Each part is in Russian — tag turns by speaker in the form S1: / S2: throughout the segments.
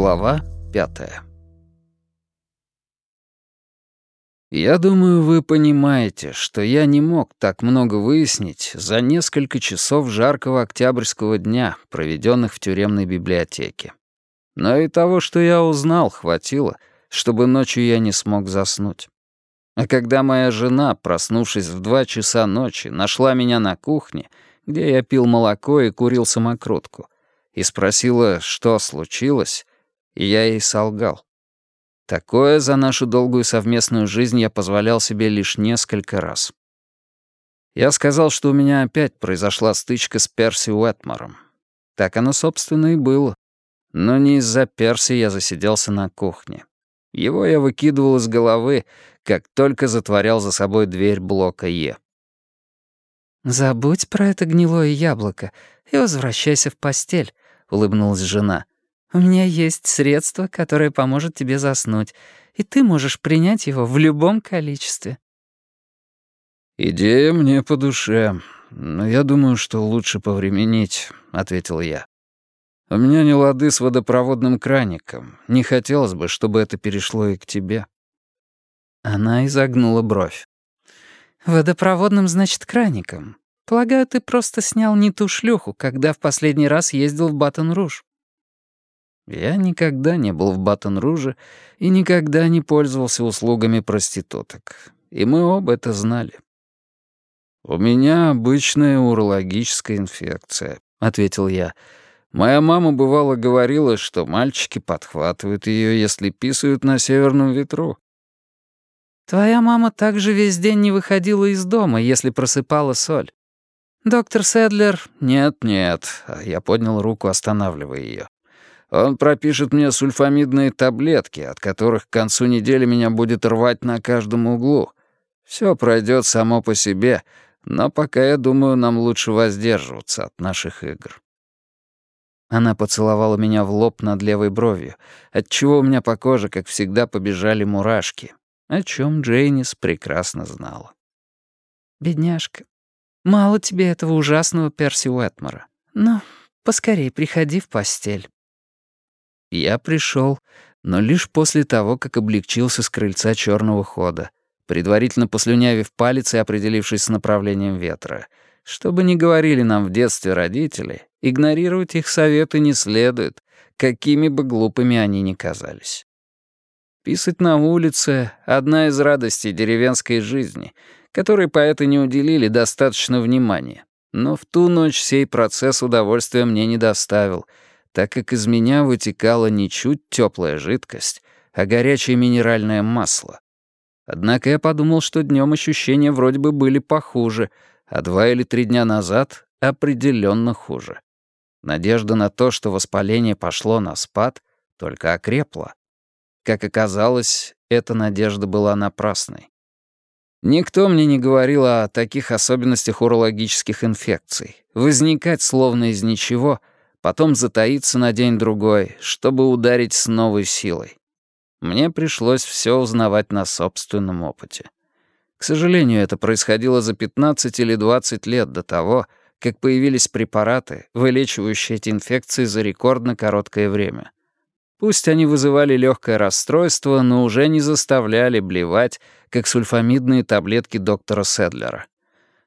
S1: Глава пятая Я думаю, вы понимаете, что я не мог так много выяснить за несколько часов жаркого октябрьского дня, проведенных в тюремной библиотеке. Но и того, что я узнал, хватило, чтобы ночью я не смог заснуть. А когда моя жена, проснувшись в два часа ночи, нашла меня на кухне, где я пил молоко и курил самокрутку, и спросила, что случилось, и я ей солгал. Такое за нашу долгую совместную жизнь я позволял себе лишь несколько раз. Я сказал, что у меня опять произошла стычка с Перси Уэтмором. Так оно, собственно, и было. Но не из-за Перси я засиделся на кухне. Его я выкидывал из головы, как только затворял за собой дверь блока Е.
S2: «Забудь про это гнилое яблоко и возвращайся в постель», — улыбнулась жена. У меня есть средство, которое поможет тебе заснуть, и ты можешь принять его в любом количестве».
S1: «Идея мне по душе, но я думаю, что лучше повременить», — ответил я. «У меня не лады с водопроводным краником. Не хотелось бы, чтобы это перешло и к тебе».
S2: Она изогнула бровь. «Водопроводным, значит, краником. Полагаю, ты просто снял не ту шлюху, когда в последний раз ездил в Батон-Руж».
S1: Я никогда не был в Батон-Руже и никогда не пользовался услугами проституток. И мы оба это знали. «У меня обычная урологическая инфекция», — ответил я. «Моя мама бывало говорила, что мальчики подхватывают ее, если писают на северном ветру».
S2: «Твоя мама также весь день не выходила из дома, если просыпала соль. Доктор Седлер...»
S1: «Нет-нет», — я поднял руку, останавливая ее. Он пропишет мне сульфамидные таблетки, от которых к концу недели меня будет рвать на каждом углу. Все пройдет само по себе, но пока, я думаю, нам лучше воздерживаться от наших игр».
S2: Она поцеловала меня в лоб над левой бровью, отчего у меня по коже, как всегда, побежали мурашки, о чем Джейнис прекрасно знала. «Бедняжка, мало тебе этого ужасного Перси Уэтмора. Ну, поскорей приходи в постель».
S1: Я пришел, но лишь после того, как облегчился с крыльца черного хода, предварительно послюнявив палец и определившись с направлением ветра. Что бы ни говорили нам в детстве родители, игнорировать их советы не следует, какими бы глупыми они ни казались. Писать на улице — одна из радостей деревенской жизни, которой поэты не уделили достаточно внимания. Но в ту ночь сей процесс удовольствия мне не доставил — так как из меня вытекала не чуть теплая жидкость, а горячее минеральное масло. Однако я подумал, что днем ощущения вроде бы были похуже, а два или три дня назад — определенно хуже. Надежда на то, что воспаление пошло на спад, только окрепла. Как оказалось, эта надежда была напрасной. Никто мне не говорил о таких особенностях урологических инфекций. Возникать словно из ничего, потом затаиться на день-другой, чтобы ударить с новой силой. Мне пришлось все узнавать на собственном опыте. К сожалению, это происходило за 15 или 20 лет до того, как появились препараты, вылечивающие эти инфекции за рекордно короткое время. Пусть они вызывали легкое расстройство, но уже не заставляли блевать, как сульфамидные таблетки доктора Седлера.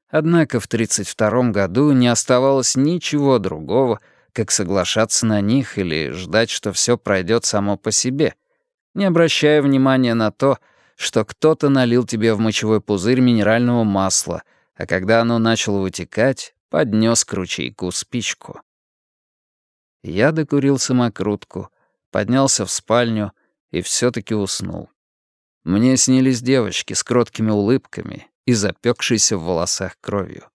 S1: Однако в 1932 году не оставалось ничего другого, как соглашаться на них или ждать, что все пройдет само по себе, не обращая внимания на то, что кто-то налил тебе в мочевой пузырь минерального масла, а когда оно начало вытекать, поднес к ручейку спичку. Я докурил самокрутку, поднялся в спальню и все таки уснул. Мне снились девочки с кроткими улыбками и запекшейся в волосах кровью.